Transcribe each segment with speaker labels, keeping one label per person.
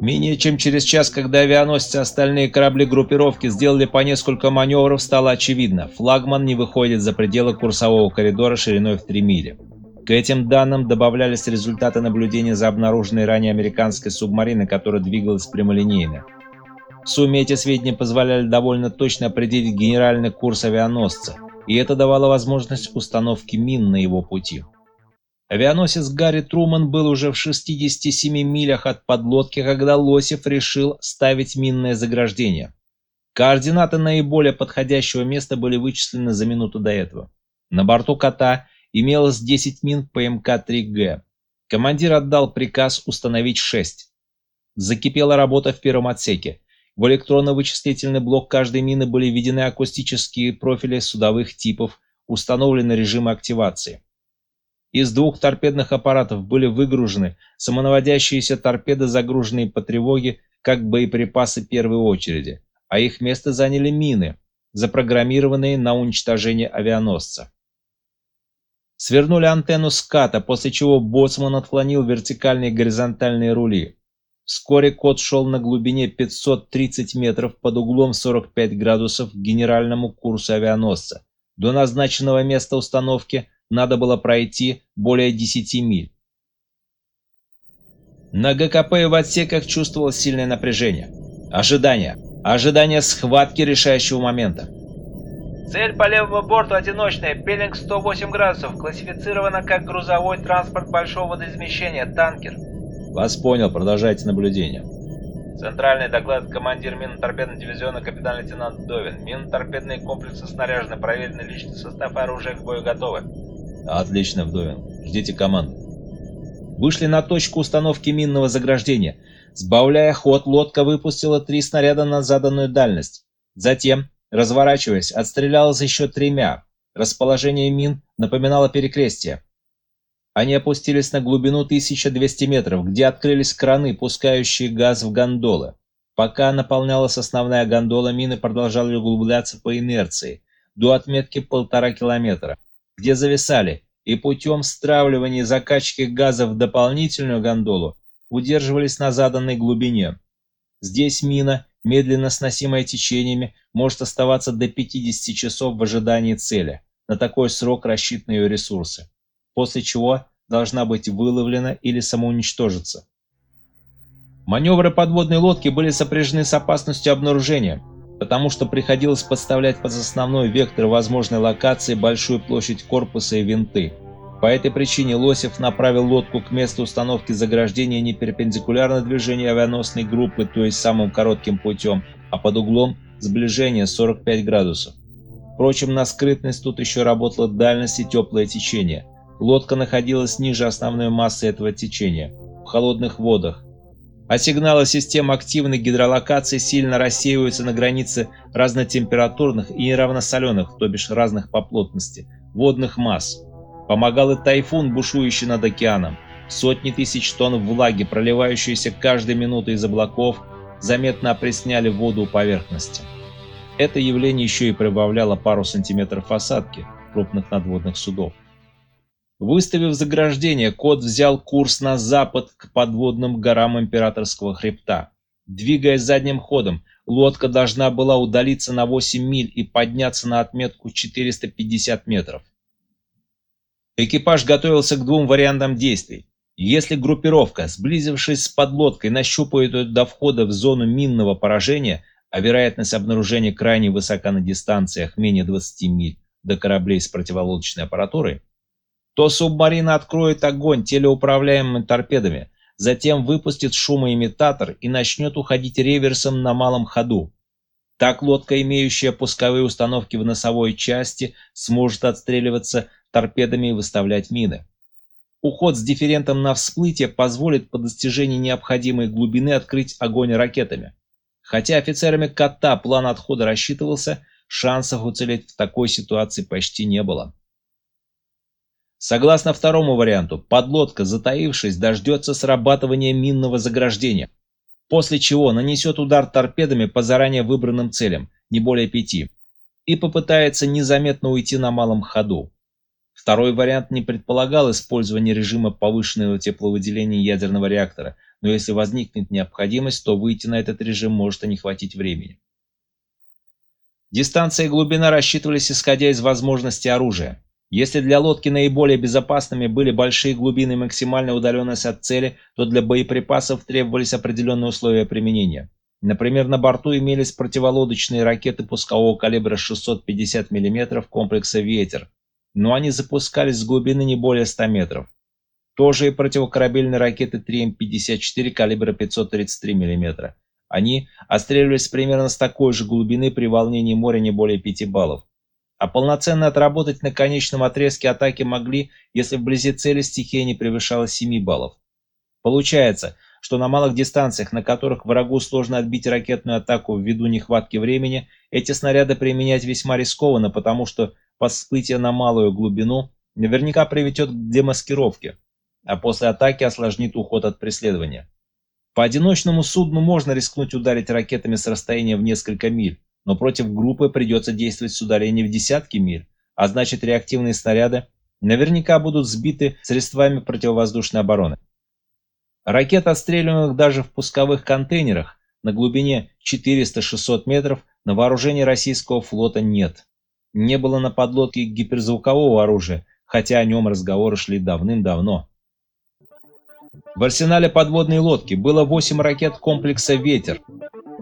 Speaker 1: Менее чем через час, когда авианосцы остальные корабли группировки сделали по несколько маневров, стало очевидно, флагман не выходит за пределы курсового коридора шириной в 3 мили. К этим данным добавлялись результаты наблюдения за обнаруженной ранее американской субмариной, которая двигалась прямолинейно. В сумме эти сведения позволяли довольно точно определить генеральный курс авианосца, и это давало возможность установки мин на его пути. Авианосец Гарри Труман был уже в 67 милях от подлодки, когда Лосев решил ставить минное заграждение. Координаты наиболее подходящего места были вычислены за минуту до этого. На борту «Кота» имелось 10 мин ПМК-3Г. Командир отдал приказ установить 6. Закипела работа в первом отсеке. В электронно-вычислительный блок каждой мины были введены акустические профили судовых типов, установлены режимы активации. Из двух торпедных аппаратов были выгружены самонаводящиеся торпеды, загруженные по тревоге, как боеприпасы первой очереди, а их место заняли мины, запрограммированные на уничтожение авианосца. Свернули антенну ската, после чего боцман отклонил вертикальные и горизонтальные рули. Вскоре кот шел на глубине 530 метров под углом 45 градусов к генеральному курсу авианосца. До назначенного места установки надо было пройти более 10 миль. На ГКП и в отсеках чувствовалось сильное напряжение. Ожидание. Ожидание схватки решающего момента.
Speaker 2: Цель по левому борту одиночная, пелинг 108 градусов, классифицирована как грузовой транспорт большого водоизмещения, танкер.
Speaker 1: Вас понял, продолжайте наблюдение.
Speaker 2: Центральный доклад командир минно-торпедного дивизиона капитан-лейтенант Довин. Минно-торпедные комплексы снаряжены, проверены личный состав оружия к бою готовы.
Speaker 1: Отлично, Вдовин. Ждите команды. Вышли на точку установки минного заграждения. Сбавляя ход, лодка выпустила три снаряда на заданную дальность. Затем, разворачиваясь, отстрелялась еще тремя. Расположение мин напоминало перекрестие. Они опустились на глубину 1200 метров, где открылись краны, пускающие газ в гондолы. Пока наполнялась основная гондола, мины продолжали углубляться по инерции, до отметки полтора километра где зависали, и путем стравливания закачки газа в дополнительную гондолу удерживались на заданной глубине. Здесь мина, медленно сносимая течениями, может оставаться до 50 часов в ожидании цели. На такой срок рассчитаны ее ресурсы. После чего должна быть выловлена или самоуничтожиться. Маневры подводной лодки были сопряжены с опасностью обнаружения – потому что приходилось подставлять под основной вектор возможной локации большую площадь корпуса и винты. По этой причине Лосев направил лодку к месту установки заграждения не перпендикулярно движению авианосной группы, то есть самым коротким путем, а под углом сближения 45 градусов. Впрочем, на скрытность тут еще работала дальность и теплое течение. Лодка находилась ниже основной массы этого течения, в холодных водах, а сигналы систем активной гидролокации сильно рассеиваются на границе разнотемпературных и неравносоленых, то бишь разных по плотности, водных масс. Помогал и тайфун, бушующий над океаном. Сотни тысяч тонн влаги, проливающиеся каждой минутой из облаков, заметно опресняли воду у поверхности. Это явление еще и прибавляло пару сантиметров осадки крупных надводных судов. Выставив заграждение, кот взял курс на запад к подводным горам Императорского хребта. Двигаясь задним ходом, лодка должна была удалиться на 8 миль и подняться на отметку 450 метров. Экипаж готовился к двум вариантам действий. Если группировка, сблизившись с подлодкой, нащупает ее до входа в зону минного поражения, а вероятность обнаружения крайне высока на дистанциях менее 20 миль до кораблей с противолодочной аппаратурой, то субмарина откроет огонь телеуправляемыми торпедами, затем выпустит шумоимитатор и начнет уходить реверсом на малом ходу. Так лодка, имеющая пусковые установки в носовой части, сможет отстреливаться торпедами и выставлять мины. Уход с дифферентом на всплытие позволит по достижении необходимой глубины открыть огонь ракетами. Хотя офицерами КАТА план отхода рассчитывался, шансов уцелеть в такой ситуации почти не было. Согласно второму варианту, подлодка, затаившись, дождется срабатывания минного заграждения, после чего нанесет удар торпедами по заранее выбранным целям, не более пяти, и попытается незаметно уйти на малом ходу. Второй вариант не предполагал использование режима повышенного тепловыделения ядерного реактора, но если возникнет необходимость, то выйти на этот режим может и не хватить времени. Дистанция и глубина рассчитывались исходя из возможности оружия. Если для лодки наиболее безопасными были большие глубины и максимальная удаленность от цели, то для боеприпасов требовались определенные условия применения. Например, на борту имелись противолодочные ракеты пускового калибра 650 мм комплекса «Ветер», но они запускались с глубины не более 100 метров. Тоже и противокорабельные ракеты 3М54 калибра 533 мм. Они отстреливались примерно с такой же глубины при волнении моря не более 5 баллов. А полноценно отработать на конечном отрезке атаки могли, если вблизи цели стихия не превышала 7 баллов. Получается, что на малых дистанциях, на которых врагу сложно отбить ракетную атаку ввиду нехватки времени, эти снаряды применять весьма рискованно, потому что всплытие на малую глубину наверняка приведет к демаскировке, а после атаки осложнит уход от преследования. По одиночному судну можно рискнуть ударить ракетами с расстояния в несколько миль, но против группы придется действовать с удалением в десятки миль, а значит реактивные снаряды наверняка будут сбиты средствами противовоздушной обороны. Ракет, отстреливаемых даже в пусковых контейнерах на глубине 400-600 метров, на вооружении российского флота нет. Не было на подлодке гиперзвукового оружия, хотя о нем разговоры шли давным-давно. В арсенале подводной лодки было 8 ракет комплекса «Ветер»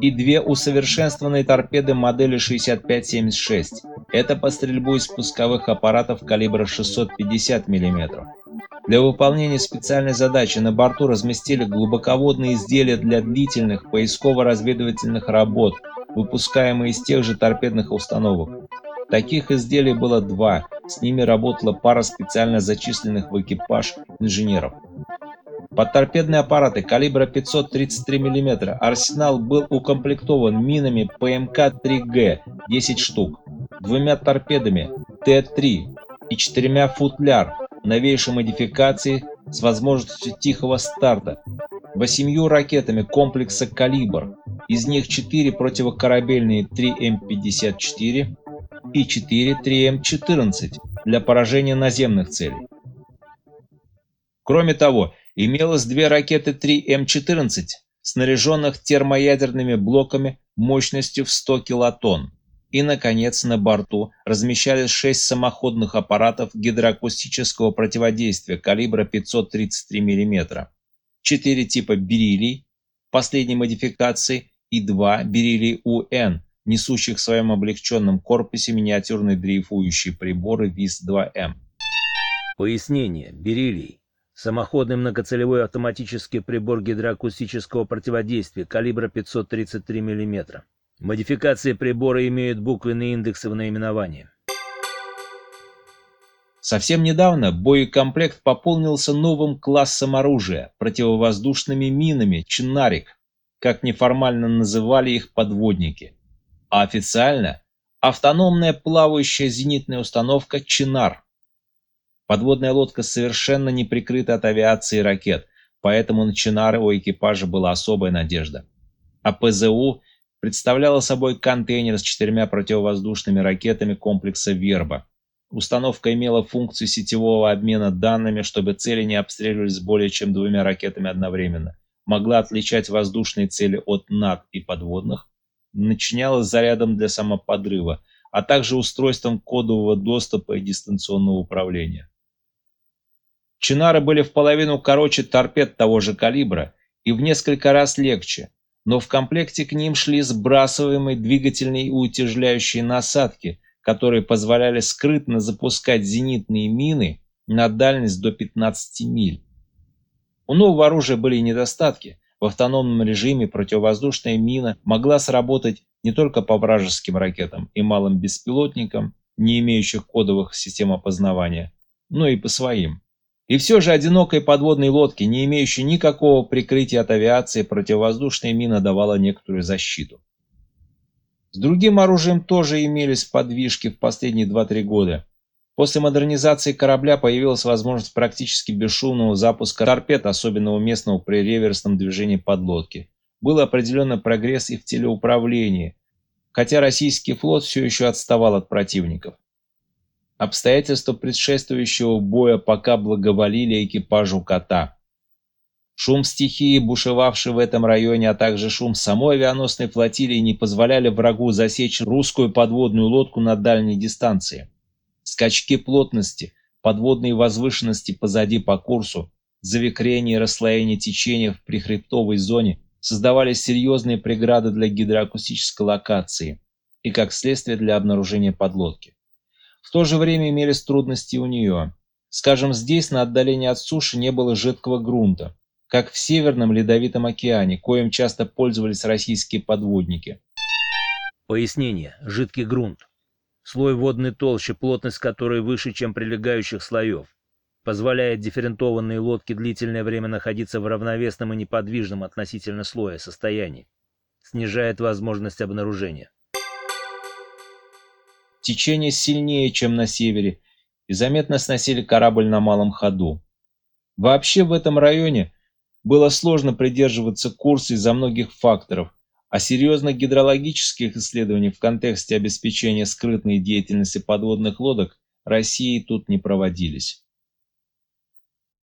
Speaker 1: и две усовершенствованные торпеды модели 6576. Это по стрельбу из пусковых аппаратов калибра 650 мм. Для выполнения специальной задачи на борту разместили глубоководные изделия для длительных поисково-разведывательных работ, выпускаемые из тех же торпедных установок. Таких изделий было два, с ними работала пара специально зачисленных в экипаж инженеров. Под торпедные аппараты калибра 533 мм арсенал был укомплектован минами ПМК-3Г 10 штук, двумя торпедами Т-3 и четырьмя футляр новейшей модификации с возможностью тихого старта, восемью ракетами комплекса «Калибр», из них 4 противокорабельные 3М-54 и 4 3М-14 для поражения наземных целей. Кроме того, имелось две ракеты 3М14, снаряженных термоядерными блоками мощностью в 100 килотонн. И, наконец, на борту размещались шесть самоходных аппаратов гидроакустического противодействия калибра 533 мм, четыре типа «Бериллий» последней модификации и два «Бериллий УН», несущих в своем облегченном корпусе миниатюрные дрейфующие приборы ВИС-2М.
Speaker 3: Пояснение. Бериллий Самоходный многоцелевой автоматический прибор гидроакустического противодействия калибра 533 мм. Модификации прибора имеют буквенные индексы в наименовании.
Speaker 1: Совсем недавно боекомплект пополнился новым классом оружия – противовоздушными минами «Чинарик», как неформально называли их подводники. А официально – автономная плавающая зенитная установка «Чинар», Подводная лодка совершенно не прикрыта от авиации и ракет, поэтому на Чинары у экипажа была особая надежда. А ПЗУ представляла собой контейнер с четырьмя противовоздушными ракетами комплекса «Верба». Установка имела функцию сетевого обмена данными, чтобы цели не обстреливались более чем двумя ракетами одновременно, могла отличать воздушные цели от над и подводных, начинялась зарядом для самоподрыва, а также устройством кодового доступа и дистанционного управления. Чинары были в половину короче торпед того же калибра и в несколько раз легче, но в комплекте к ним шли сбрасываемые двигательные и утяжеляющие насадки, которые позволяли скрытно запускать зенитные мины на дальность до 15 миль. У нового оружия были недостатки. В автономном режиме противовоздушная мина могла сработать не только по вражеским ракетам и малым беспилотникам, не имеющих кодовых систем опознавания, но и по своим. И все же одинокой подводной лодке, не имеющей никакого прикрытия от авиации, противовоздушная мина давала некоторую защиту. С другим оружием тоже имелись подвижки в последние 2-3 года. После модернизации корабля появилась возможность практически бесшумного запуска торпед, особенно уместного при реверсном движении подлодки. Был определенный прогресс и в телеуправлении, хотя российский флот все еще отставал от противников. Обстоятельства предшествующего боя пока благоволили экипажу кота. Шум стихии, бушевавший в этом районе, а также шум самой авианосной флотилии не позволяли врагу засечь русскую подводную лодку на дальней дистанции. Скачки плотности, подводные возвышенности позади по курсу, завихрение и расслоение течения в прихребтовой зоне создавали серьезные преграды для гидроакустической локации и, как следствие, для обнаружения подлодки. В то же время имелись трудности у нее. Скажем, здесь на отдалении от суши не было жидкого грунта, как в Северном Ледовитом океане, коим часто пользовались российские подводники.
Speaker 3: Пояснение. Жидкий грунт. Слой водной толщи, плотность которой выше, чем прилегающих слоев. Позволяет дифферентованной лодке длительное время находиться в равновесном и неподвижном относительно слоя состоянии. Снижает возможность обнаружения.
Speaker 1: Течение сильнее, чем на севере, и заметно сносили корабль на малом ходу. Вообще в этом районе было сложно придерживаться курса из-за многих факторов, а серьезных гидрологических исследований в контексте обеспечения скрытной деятельности подводных лодок России тут не проводились.